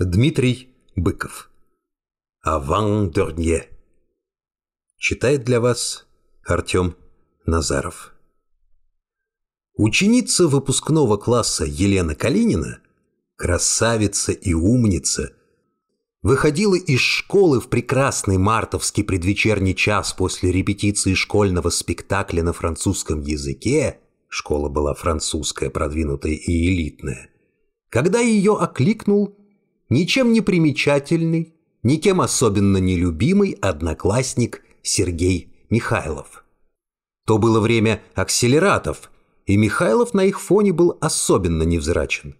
Дмитрий Быков. «Аван Дорнье». Читает для вас Артем Назаров. Ученица выпускного класса Елена Калинина, красавица и умница, выходила из школы в прекрасный мартовский предвечерний час после репетиции школьного спектакля на французском языке, школа была французская, продвинутая и элитная, когда ее окликнул ничем не примечательный, никем особенно не любимый одноклассник Сергей Михайлов. То было время акселератов, и Михайлов на их фоне был особенно невзрачен.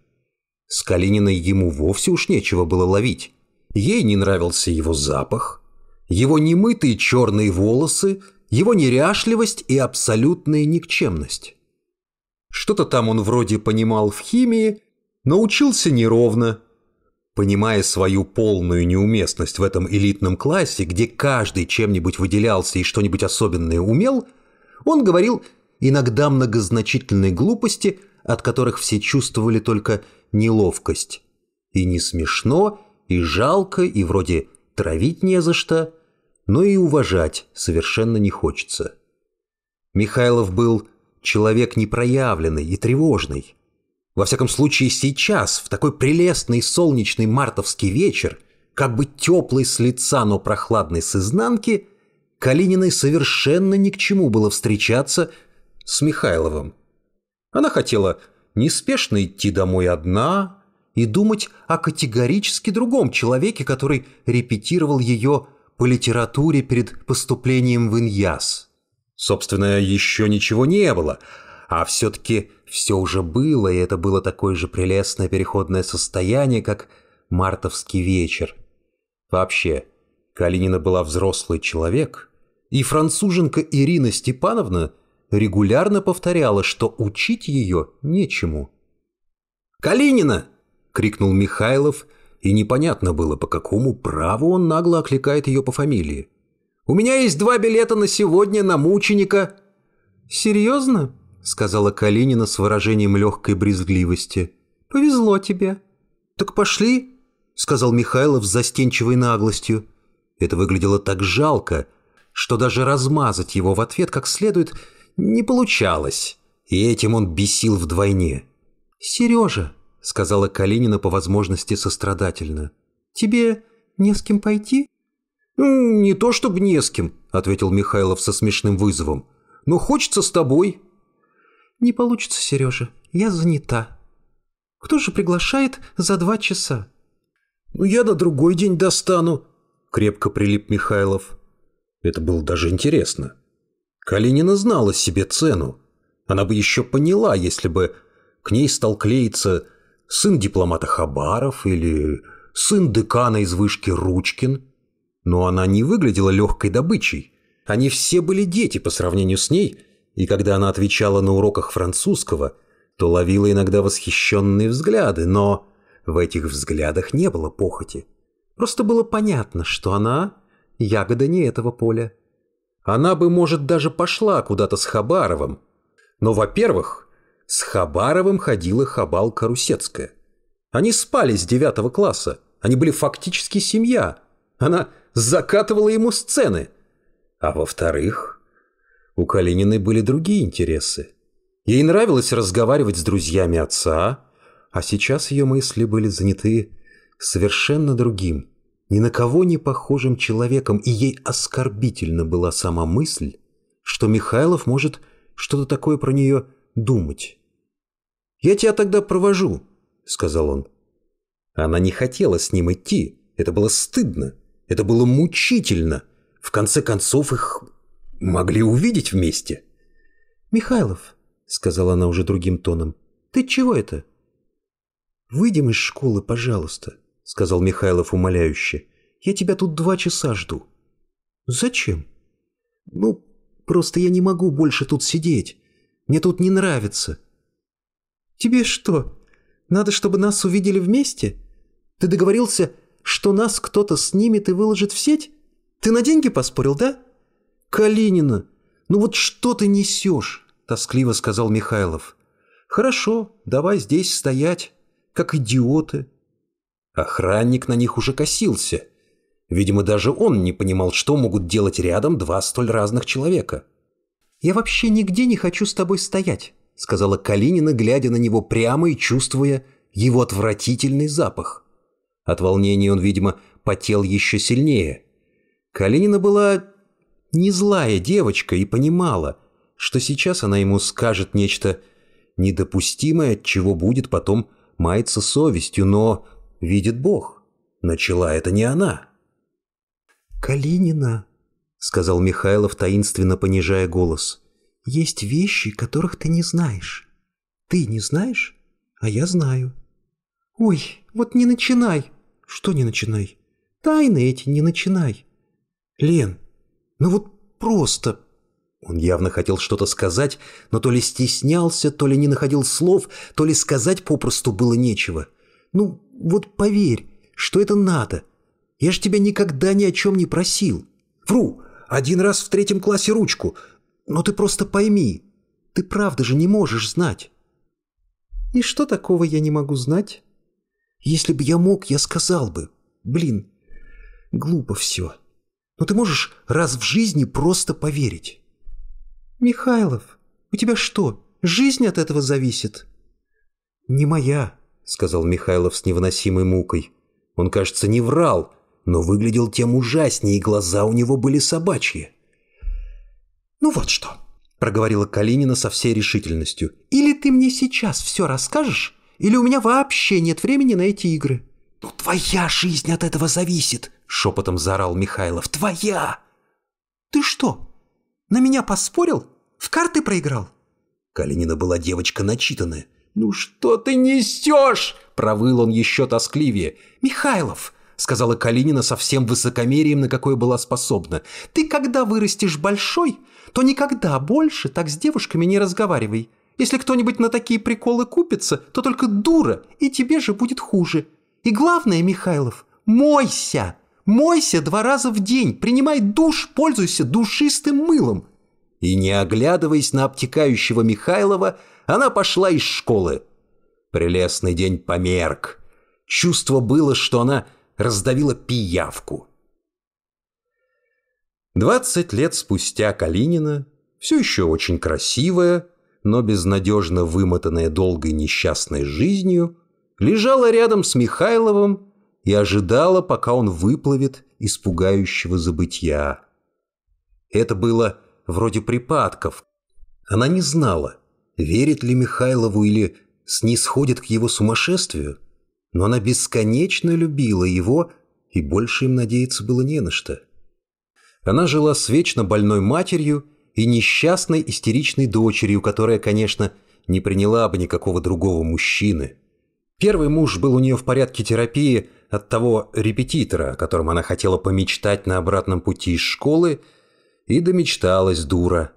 С Калининой ему вовсе уж нечего было ловить. Ей не нравился его запах, его немытые черные волосы, его неряшливость и абсолютная никчемность. Что-то там он вроде понимал в химии, но учился неровно, Понимая свою полную неуместность в этом элитном классе, где каждый чем-нибудь выделялся и что-нибудь особенное умел, он говорил иногда многозначительные глупости, от которых все чувствовали только неловкость. И не смешно, и жалко, и вроде травить не за что, но и уважать совершенно не хочется. Михайлов был человек непроявленный и тревожный. Во всяком случае, сейчас, в такой прелестный солнечный мартовский вечер, как бы теплый с лица, но прохладный с изнанки, Калининой совершенно ни к чему было встречаться с Михайловым. Она хотела неспешно идти домой одна и думать о категорически другом человеке, который репетировал ее по литературе перед поступлением в Иньяс. Собственно, еще ничего не было – а все-таки все уже было, и это было такое же прелестное переходное состояние, как мартовский вечер. Вообще, Калинина была взрослый человек, и француженка Ирина Степановна регулярно повторяла, что учить ее нечему. «Калинина!» — крикнул Михайлов, и непонятно было, по какому праву он нагло окликает ее по фамилии. «У меня есть два билета на сегодня на мученика». «Серьезно?» Сказала Калинина с выражением легкой брезгливости. «Повезло тебе». «Так пошли», — сказал Михайлов с застенчивой наглостью. Это выглядело так жалко, что даже размазать его в ответ как следует не получалось, и этим он бесил вдвойне. «Сережа», — сказала Калинина по возможности сострадательно, — «тебе не с кем пойти?» «Не то чтобы не с кем», — ответил Михайлов со смешным вызовом, — «но хочется с тобой». «Не получится, Сережа. Я занята. Кто же приглашает за два часа?» «Ну, я на другой день достану», — крепко прилип Михайлов. Это было даже интересно. Калинина знала себе цену. Она бы еще поняла, если бы к ней стал клеиться сын дипломата Хабаров или сын декана из вышки Ручкин. Но она не выглядела легкой добычей. Они все были дети по сравнению с ней — и когда она отвечала на уроках французского, то ловила иногда восхищенные взгляды, но в этих взглядах не было похоти. Просто было понятно, что она – ягода не этого поля. Она бы, может, даже пошла куда-то с Хабаровым. Но, во-первых, с Хабаровым ходила Хабалка Русецкая. Они спали с девятого класса. Они были фактически семья. Она закатывала ему сцены. А во-вторых, у Калининой были другие интересы. Ей нравилось разговаривать с друзьями отца, а сейчас ее мысли были заняты совершенно другим, ни на кого не похожим человеком, и ей оскорбительно была сама мысль, что Михайлов может что-то такое про нее думать. «Я тебя тогда провожу», — сказал он. Она не хотела с ним идти. Это было стыдно. Это было мучительно. В конце концов, их могли увидеть вместе. «Михайлов», — сказала она уже другим тоном, — «ты чего это?» «Выйдем из школы, пожалуйста», — сказал Михайлов умоляюще. «Я тебя тут два часа жду». «Зачем?» «Ну, просто я не могу больше тут сидеть. Мне тут не нравится». «Тебе что, надо, чтобы нас увидели вместе? Ты договорился, что нас кто-то снимет и выложит в сеть? Ты на деньги поспорил, да?» «Калинина, ну вот что ты несешь?» – тоскливо сказал Михайлов. «Хорошо, давай здесь стоять, как идиоты». Охранник на них уже косился. Видимо, даже он не понимал, что могут делать рядом два столь разных человека. «Я вообще нигде не хочу с тобой стоять», — сказала Калинина, глядя на него прямо и чувствуя его отвратительный запах. От волнения он, видимо, потел еще сильнее. Калинина была не злая девочка и понимала, что сейчас она ему скажет нечто недопустимое, чего будет потом маяться совестью, но, видит Бог, начала это не она. «Калинина», — сказал Михайлов, таинственно понижая голос, — «есть вещи, которых ты не знаешь. Ты не знаешь, а я знаю». «Ой, вот не начинай!» «Что не начинай?» «Тайны эти не начинай!» «Лен, ну вот просто...» Он явно хотел что-то сказать, но то ли стеснялся, то ли не находил слов, то ли сказать попросту было нечего. «Ну, вот поверь, что это надо. Я ж тебя никогда ни о чем не просил. Вру, один раз в третьем классе ручку. Но ты просто пойми, ты правда же не можешь знать». «И что такого я не могу знать?» «Если бы я мог, я сказал бы. Блин, глупо все. Но ты можешь раз в жизни просто поверить». «Михайлов, у тебя что, жизнь от этого зависит?» «Не моя», — сказал Михайлов с невыносимой мукой. Он, кажется, не врал, но выглядел тем ужаснее, и глаза у него были собачьи. «Ну вот что», — проговорила Калинина со всей решительностью. «Или ты мне сейчас все расскажешь, или у меня вообще нет времени на эти игры». «Ну твоя жизнь от этого зависит», — шепотом заорал Михайлов. «Твоя!» «Ты что, на меня поспорил? В карты проиграл?» Калинина была девочка начитанная. «Ну что ты несешь?» — провыл он еще тоскливее. «Михайлов, сказала Калинина со всем высокомерием, на какое была способна. «Ты когда вырастешь большой, то никогда больше так с девушками не разговаривай. Если кто-нибудь на такие приколы купится, то только дура, и тебе же будет хуже. И главное, Михайлов, мойся! Мойся два раза в день, принимай душ, пользуйся душистым мылом». И не оглядываясь на обтекающего Михайлова, она пошла из школы. Прелестный день померк. Чувство было, что она раздавила пиявку. Двадцать лет спустя Калинина, все еще очень красивая, но безнадежно вымотанная долгой несчастной жизнью, лежала рядом с Михайловым и ожидала, пока он выплывет из пугающего забытья. Это было вроде припадков. Она не знала, верит ли Михайлову или снисходит к его сумасшествию – но она бесконечно любила его, и больше им надеяться было не на что. Она жила с вечно больной матерью и несчастной истеричной дочерью, которая, конечно, не приняла бы никакого другого мужчины. Первый муж был у нее в порядке терапии от того репетитора, о котором она хотела помечтать на обратном пути из школы, и домечталась дура.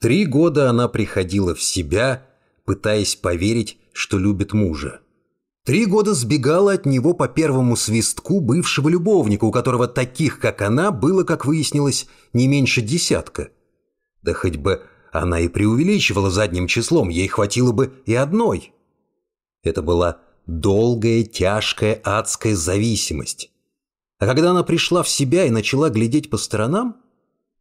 Три года она приходила в себя, пытаясь поверить, что любит мужа. Три года сбегала от него по первому свистку бывшего любовника, у которого таких, как она, было, как выяснилось, не меньше десятка. Да хоть бы она и преувеличивала задним числом, ей хватило бы и одной. Это была долгая, тяжкая, адская зависимость. А когда она пришла в себя и начала глядеть по сторонам,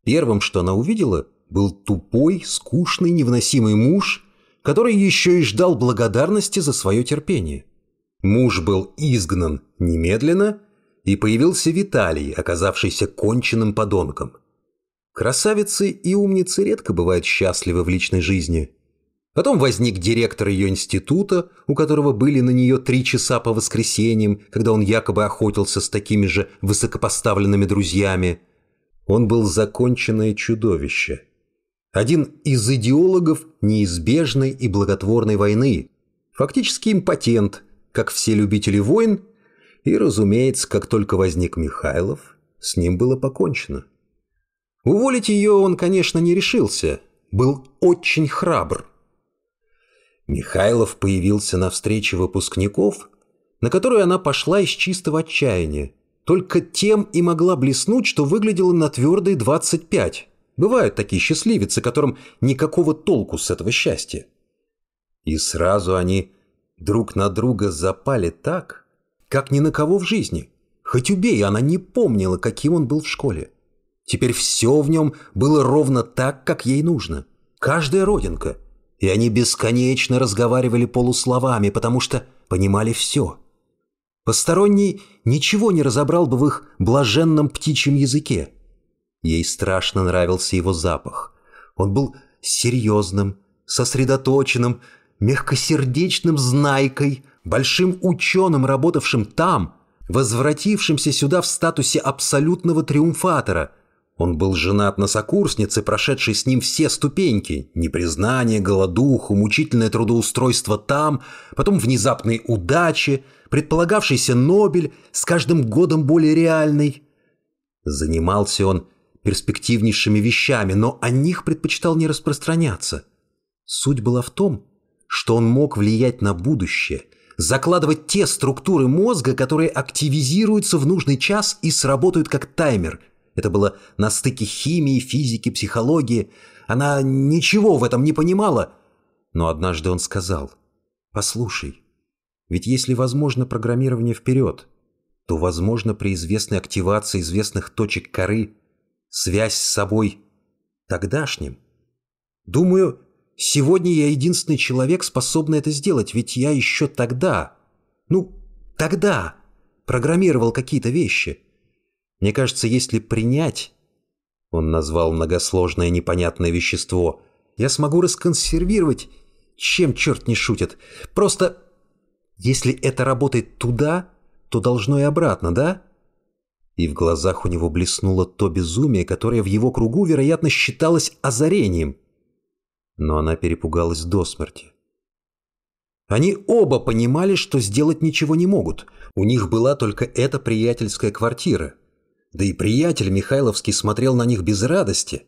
первым, что она увидела, был тупой, скучный, невыносимый муж, который еще и ждал благодарности за свое терпение. Муж был изгнан немедленно, и появился Виталий, оказавшийся конченным подонком. Красавицы и умницы редко бывают счастливы в личной жизни. Потом возник директор ее института, у которого были на нее три часа по воскресеньям, когда он якобы охотился с такими же высокопоставленными друзьями. Он был законченное чудовище. Один из идеологов неизбежной и благотворной войны. Фактически импотент, как все любители войн, и, разумеется, как только возник Михайлов, с ним было покончено. Уволить ее он, конечно, не решился, был очень храбр. Михайлов появился на встрече выпускников, на которую она пошла из чистого отчаяния. Только тем и могла блеснуть, что выглядела на твердые 25. Бывают такие счастливицы, которым никакого толку с этого счастья. И сразу они друг на друга запали так, как ни на кого в жизни. Хоть убей, она не помнила, каким он был в школе. Теперь все в нем было ровно так, как ей нужно. Каждая родинка. И они бесконечно разговаривали полусловами, потому что понимали все. Посторонний ничего не разобрал бы в их блаженном птичьем языке. Ей страшно нравился его запах. Он был серьезным, сосредоточенным, мягкосердечным знайкой, большим ученым, работавшим там, возвратившимся сюда в статусе абсолютного триумфатора. Он был женат на сокурснице, прошедшей с ним все ступеньки. Непризнание, голодуху, мучительное трудоустройство там, потом внезапные удачи, предполагавшийся Нобель, с каждым годом более реальный. Занимался он перспективнейшими вещами, но о них предпочитал не распространяться. Суть была в том, что он мог влиять на будущее, закладывать те структуры мозга, которые активизируются в нужный час и сработают как таймер. Это было на стыке химии, физики, психологии. Она ничего в этом не понимала. Но однажды он сказал, «Послушай, ведь если возможно программирование вперед, то возможно при известной активации известных точек коры связь с собой тогдашним. Думаю, сегодня я единственный человек, способный это сделать, ведь я еще тогда, ну, тогда программировал какие-то вещи. Мне кажется, если принять, он назвал многосложное непонятное вещество, я смогу расконсервировать, чем черт не шутит. Просто, если это работает туда, то должно и обратно, да? и в глазах у него блеснуло то безумие, которое в его кругу, вероятно, считалось озарением. Но она перепугалась до смерти. Они оба понимали, что сделать ничего не могут. У них была только эта приятельская квартира. Да и приятель Михайловский смотрел на них без радости.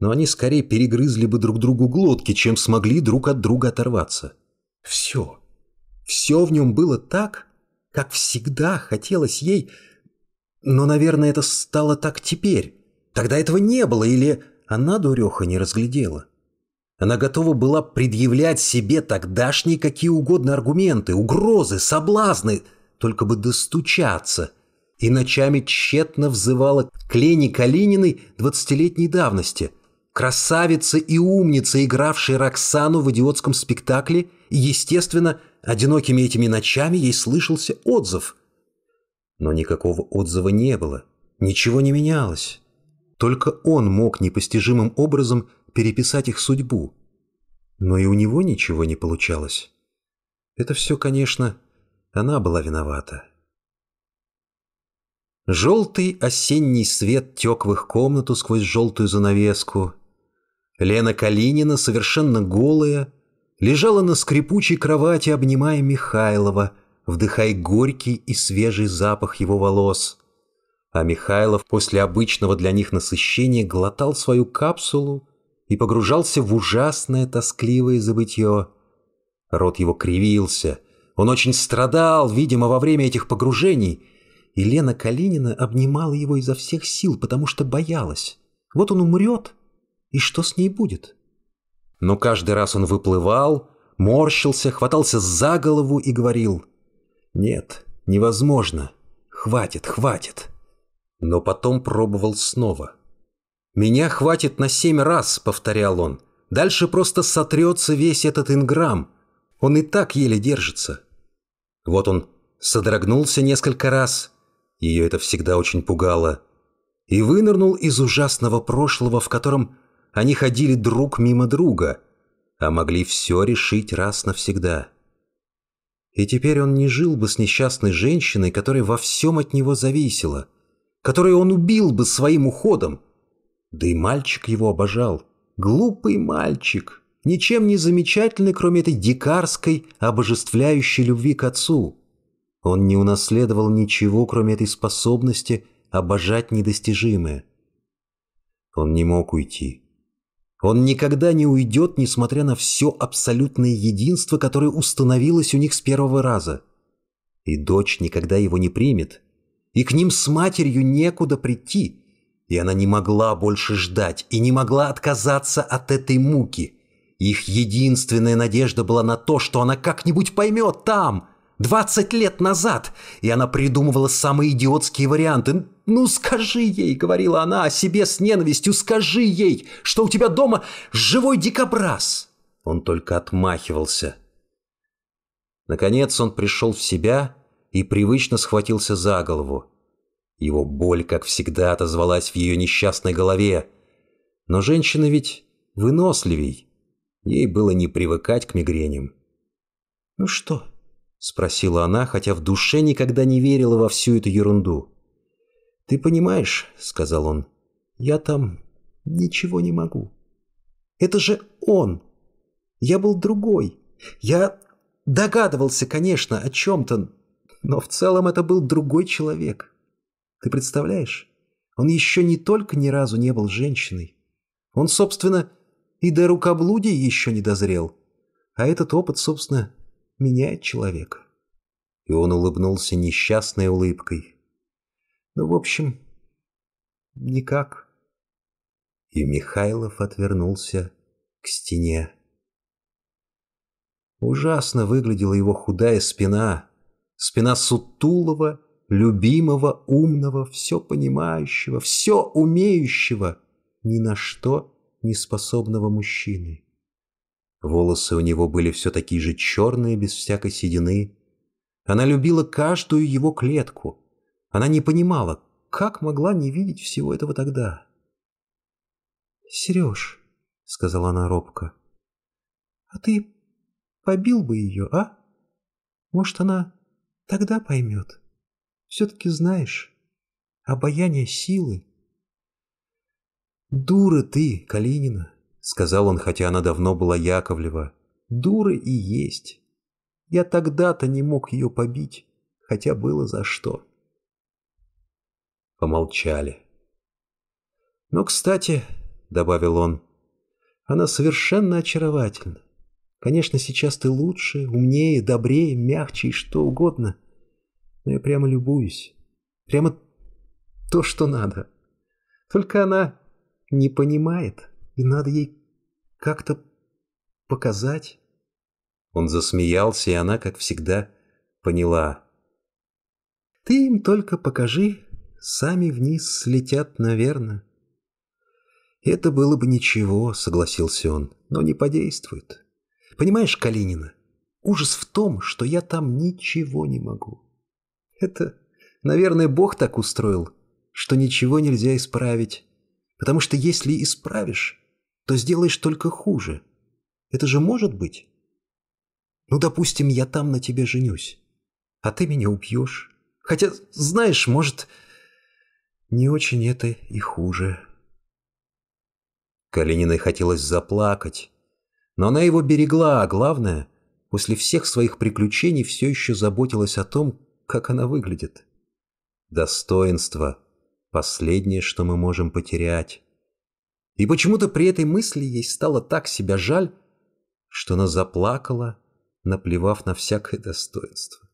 Но они скорее перегрызли бы друг другу глотки, чем смогли друг от друга оторваться. Все. Все в нем было так, как всегда хотелось ей но, наверное, это стало так теперь. Тогда этого не было, или она, дуреха, не разглядела. Она готова была предъявлять себе тогдашние какие угодно аргументы, угрозы, соблазны, только бы достучаться. И ночами тщетно взывала к Лене Калининой двадцатилетней давности, красавица и умница, игравшей Роксану в идиотском спектакле, и, естественно, одинокими этими ночами ей слышался отзыв – но никакого отзыва не было, ничего не менялось. Только он мог непостижимым образом переписать их судьбу. Но и у него ничего не получалось. Это все, конечно, она была виновата. Желтый осенний свет тек в их комнату сквозь желтую занавеску. Лена Калинина, совершенно голая, лежала на скрипучей кровати, обнимая Михайлова – вдыхая горький и свежий запах его волос. А Михайлов после обычного для них насыщения глотал свою капсулу и погружался в ужасное тоскливое забытье. Рот его кривился, он очень страдал, видимо, во время этих погружений, и Лена Калинина обнимала его изо всех сил, потому что боялась. Вот он умрет, и что с ней будет? Но каждый раз он выплывал, морщился, хватался за голову и говорил — нет, невозможно. Хватит, хватит. Но потом пробовал снова. «Меня хватит на семь раз», — повторял он. «Дальше просто сотрется весь этот инграмм. Он и так еле держится». Вот он содрогнулся несколько раз. Ее это всегда очень пугало. И вынырнул из ужасного прошлого, в котором они ходили друг мимо друга, а могли все решить раз навсегда. И теперь он не жил бы с несчастной женщиной, которая во всем от него зависела, которую он убил бы своим уходом. Да и мальчик его обожал. Глупый мальчик, ничем не замечательный, кроме этой дикарской, обожествляющей любви к отцу. Он не унаследовал ничего, кроме этой способности обожать недостижимое. Он не мог уйти. Он никогда не уйдет, несмотря на все абсолютное единство, которое установилось у них с первого раза. И дочь никогда его не примет. И к ним с матерью некуда прийти. И она не могла больше ждать и не могла отказаться от этой муки. Их единственная надежда была на то, что она как-нибудь поймет там, Двадцать лет назад, и она придумывала самые идиотские варианты. «Ну скажи ей», — говорила она о себе с ненавистью, «скажи ей, что у тебя дома живой дикобраз». Он только отмахивался. Наконец он пришел в себя и привычно схватился за голову. Его боль, как всегда, отозвалась в ее несчастной голове. Но женщина ведь выносливей. Ей было не привыкать к мигреням. «Ну что?» — спросила она, хотя в душе никогда не верила во всю эту ерунду. «Ты понимаешь, — сказал он, — я там ничего не могу. Это же он. Я был другой. Я догадывался, конечно, о чем-то, но в целом это был другой человек. Ты представляешь? Он еще не только ни разу не был женщиной. Он, собственно, и до рукоблудия еще не дозрел. А этот опыт, собственно, меняет человека. И он улыбнулся несчастной улыбкой. Ну, в общем, никак. И Михайлов отвернулся к стене. Ужасно выглядела его худая спина, спина сутулого, любимого, умного, все понимающего, все умеющего, ни на что не способного мужчины. Волосы у него были все такие же черные, без всякой седины. Она любила каждую его клетку. Она не понимала, как могла не видеть всего этого тогда. «Сереж», — сказала она робко, — «а ты побил бы ее, а? Может, она тогда поймет. Все-таки знаешь, обаяние силы». «Дура ты, Калинина», — сказал он, хотя она давно была Яковлева. «Дура и есть. Я тогда-то не мог ее побить, хотя было за что». Помолчали. «Но, кстати», — добавил он, — «она совершенно очаровательна. Конечно, сейчас ты лучше, умнее, добрее, мягче и что угодно. Но я прямо любуюсь. Прямо то, что надо. Только она не понимает, и надо ей как-то показать. Он засмеялся, и она, как всегда, поняла. Ты им только покажи, сами вниз слетят, наверное. Это было бы ничего, согласился он, но не подействует. Понимаешь, Калинина, ужас в том, что я там ничего не могу. Это, наверное, Бог так устроил, что ничего нельзя исправить. Потому что если исправишь, то сделаешь только хуже. Это же может быть? Ну, допустим, я там на тебе женюсь, а ты меня убьешь. Хотя, знаешь, может, не очень это и хуже. Калининой хотелось заплакать, но она его берегла, а главное, после всех своих приключений все еще заботилась о том, как она выглядит. Достоинство Последнее, что мы можем потерять. И почему-то при этой мысли ей стало так себя жаль, что она заплакала, наплевав на всякое достоинство.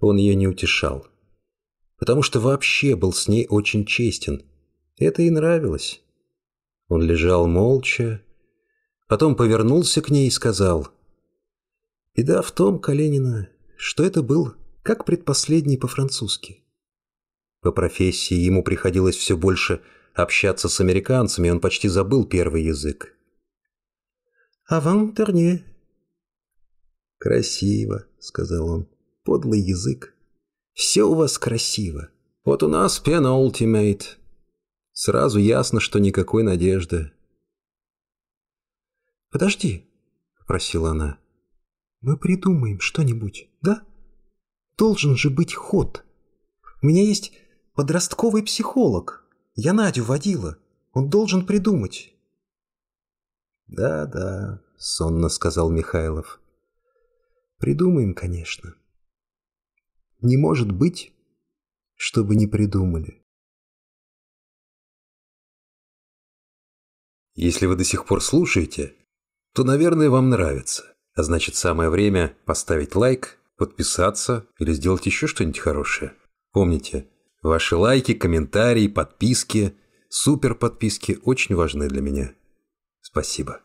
Он ее не утешал, потому что вообще был с ней очень честен. Это ей нравилось. Он лежал молча, потом повернулся к ней и сказал, «Беда в том, Калинина, что это был как предпоследний по-французски. По профессии ему приходилось все больше общаться с американцами, он почти забыл первый язык. «Аван терне». «Красиво», — сказал он. «Подлый язык. Все у вас красиво. Вот у нас пенультимейт. Сразу ясно, что никакой надежды». «Подожди», — попросила она. «Мы придумаем что-нибудь, да? Должен же быть ход. У меня есть Подростковый психолог. Я Надю водила. Он должен придумать. «Да-да», — сонно сказал Михайлов. «Придумаем, конечно. Не может быть, чтобы не придумали». Если вы до сих пор слушаете, то, наверное, вам нравится. А значит, самое время поставить лайк, подписаться или сделать еще что-нибудь хорошее. Помните, Ваши лайки, комментарии, подписки, супер подписки очень важны для меня. Спасибо.